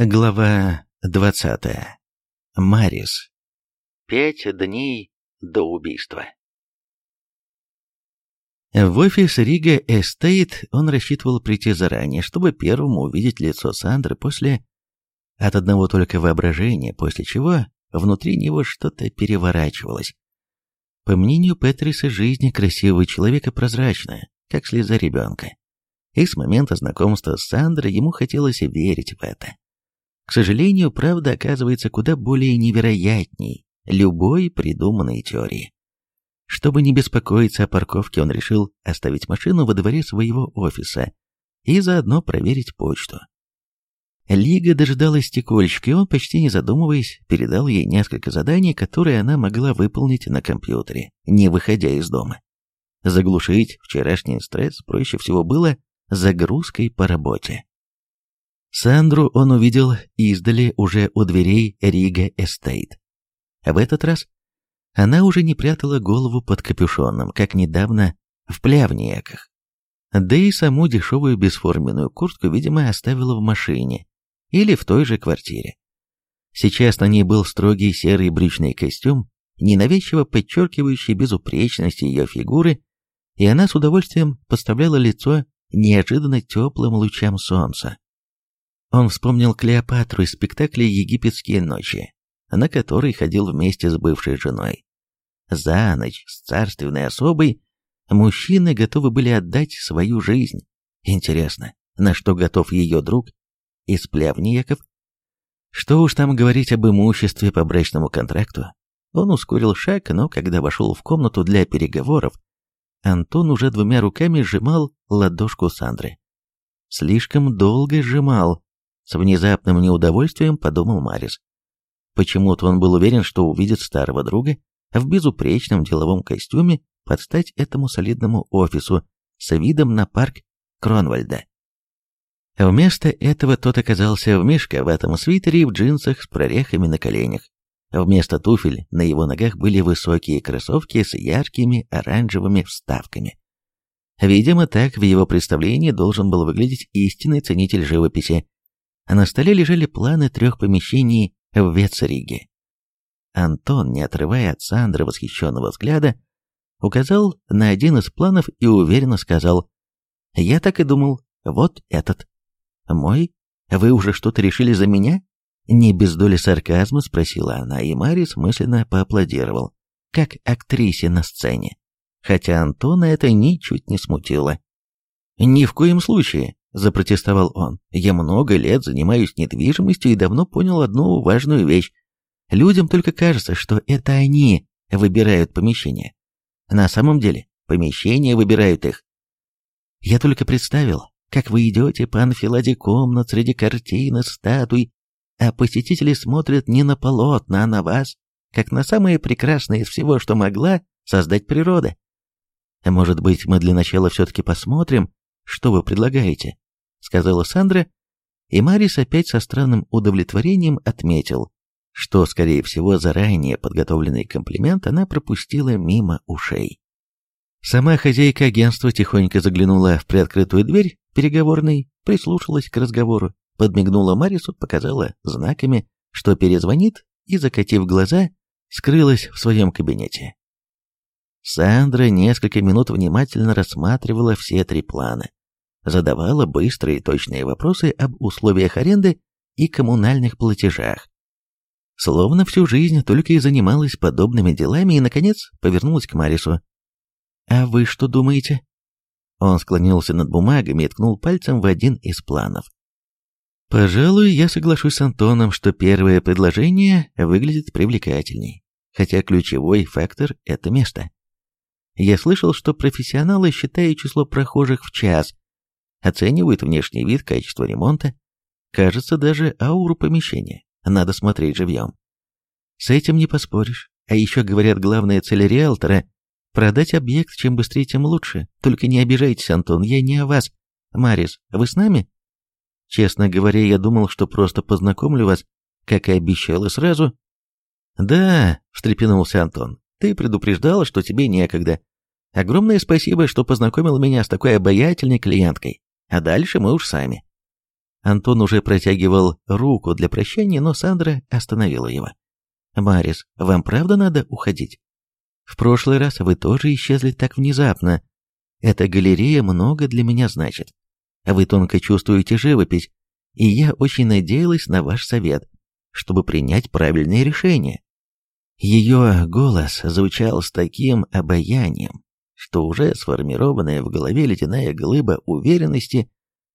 Глава 20. Марис. Пять дней до убийства. В офис Рига Эстейт он рассчитывал прийти заранее, чтобы первому увидеть лицо Сандры после... От одного только воображения, после чего внутри него что-то переворачивалось. По мнению Петриса, жизнь красивого человека прозрачна, как слеза ребенка. И с момента знакомства с Сандрой ему хотелось верить в это. К сожалению, правда оказывается куда более невероятней любой придуманной теории. Чтобы не беспокоиться о парковке, он решил оставить машину во дворе своего офиса и заодно проверить почту. Лига дожидалась стекольщика, и он, почти не задумываясь, передал ей несколько заданий, которые она могла выполнить на компьютере, не выходя из дома. Заглушить вчерашний стресс проще всего было загрузкой по работе. Сандру он увидел издали уже у дверей Рига Эстейт. В этот раз она уже не прятала голову под капюшоном, как недавно в плявниеках. Да и саму дешевую бесформенную куртку, видимо, оставила в машине или в той же квартире. Сейчас на ней был строгий серый брючный костюм, ненавязчиво подчеркивающий безупречность ее фигуры, и она с удовольствием подставляла лицо неожиданно теплым лучам солнца. Он вспомнил Клеопатру из спектакля «Египетские ночи», на который ходил вместе с бывшей женой. За ночь с царственной особой мужчины готовы были отдать свою жизнь. Интересно, на что готов ее друг? Из плявни Яков? Что уж там говорить об имуществе по брачному контракту? Он ускорил шаг, но когда вошел в комнату для переговоров, Антон уже двумя руками сжимал ладошку Сандры. Слишком долго сжимал, с внезапным неудовольствием подумал Марис. Почему-то он был уверен, что увидит старого друга в безупречном деловом костюме под стать этому солидному офису с видом на парк Кронвальда. Вместо этого тот оказался в мешковатом свитере и в джинсах с прорехами на коленях. Вместо туфель на его ногах были высокие кроссовки с яркими оранжевыми вставками. Видимо, так в его представлении должен был выглядеть истинный ценитель живописи, а на столе лежали планы трех помещений в Вецариге. Антон, не отрывая от Сандры восхищенного взгляда, указал на один из планов и уверенно сказал «Я так и думал, вот этот. Мой? Вы уже что-то решили за меня?» Не без доли сарказма спросила она, и Марис мысленно поаплодировал, как актрисе на сцене. Хотя Антона это ничуть не смутило. «Ни в коем случае. — запротестовал он. «Я много лет занимаюсь недвижимостью и давно понял одну важную вещь. Людям только кажется, что это они выбирают помещение. На самом деле помещения выбирают их. Я только представил, как вы идете по анфиладе комнат среди картин и статуй, а посетители смотрят не на полотна, а на вас, как на самое прекрасное из всего, что могла создать природа. Может быть, мы для начала все-таки посмотрим, что вы предлагаете», — сказала Сандра, и Марис опять со странным удовлетворением отметил, что, скорее всего, заранее подготовленный комплимент она пропустила мимо ушей. Сама хозяйка агентства тихонько заглянула в приоткрытую дверь переговорной, прислушалась к разговору, подмигнула Марису, показала знаками, что перезвонит, и, закатив глаза, скрылась в своем кабинете. Сандра несколько минут внимательно рассматривала все три плана задавала быстрые и точные вопросы об условиях аренды и коммунальных платежах. Словно всю жизнь только и занималась подобными делами и, наконец, повернулась к Марису. «А вы что думаете?» Он склонился над бумагами и ткнул пальцем в один из планов. «Пожалуй, я соглашусь с Антоном, что первое предложение выглядит привлекательней, хотя ключевой фактор — это место. Я слышал, что профессионалы считают число прохожих в час оценивают внешний вид, качество ремонта, кажется, даже ауру помещения. Надо смотреть живьем. С этим не поспоришь. А еще, говорят, главная цель риэлтора – продать объект, чем быстрее, тем лучше. Только не обижайтесь, Антон, я не о вас. Марис, вы с нами? Честно говоря, я думал, что просто познакомлю вас, как и обещал, и сразу. Да, встрепенулся Антон, ты предупреждала, что тебе некогда. Огромное спасибо, что познакомил меня с такой обаятельной клиенткой а дальше мы уж сами. Антон уже протягивал руку для прощания, но Сандра остановила его. «Марис, вам правда надо уходить? В прошлый раз вы тоже исчезли так внезапно. Эта галерея много для меня значит. Вы тонко чувствуете живопись, и я очень надеялась на ваш совет, чтобы принять правильное решение. Ее голос звучал с таким обаянием, что уже сформированная в голове ледяная глыба уверенности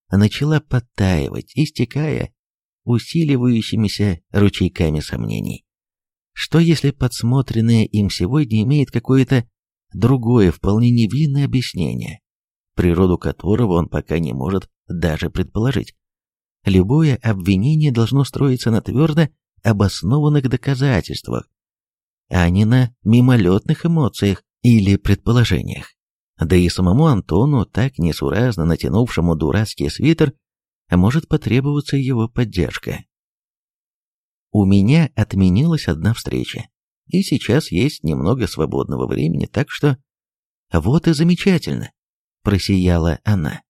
начала подтаивать, истекая усиливающимися ручейками сомнений. Что если подсмотренное им сегодня имеет какое-то другое, вполне невинное объяснение, природу которого он пока не может даже предположить? Любое обвинение должно строиться на твердо обоснованных доказательствах, а не на мимолетных эмоциях, или предположениях. Да и самому Антону, так несуразно натянувшему дурацкий свитер, может потребоваться его поддержка. У меня отменилась одна встреча, и сейчас есть немного свободного времени, так что... Вот и замечательно, просияла она.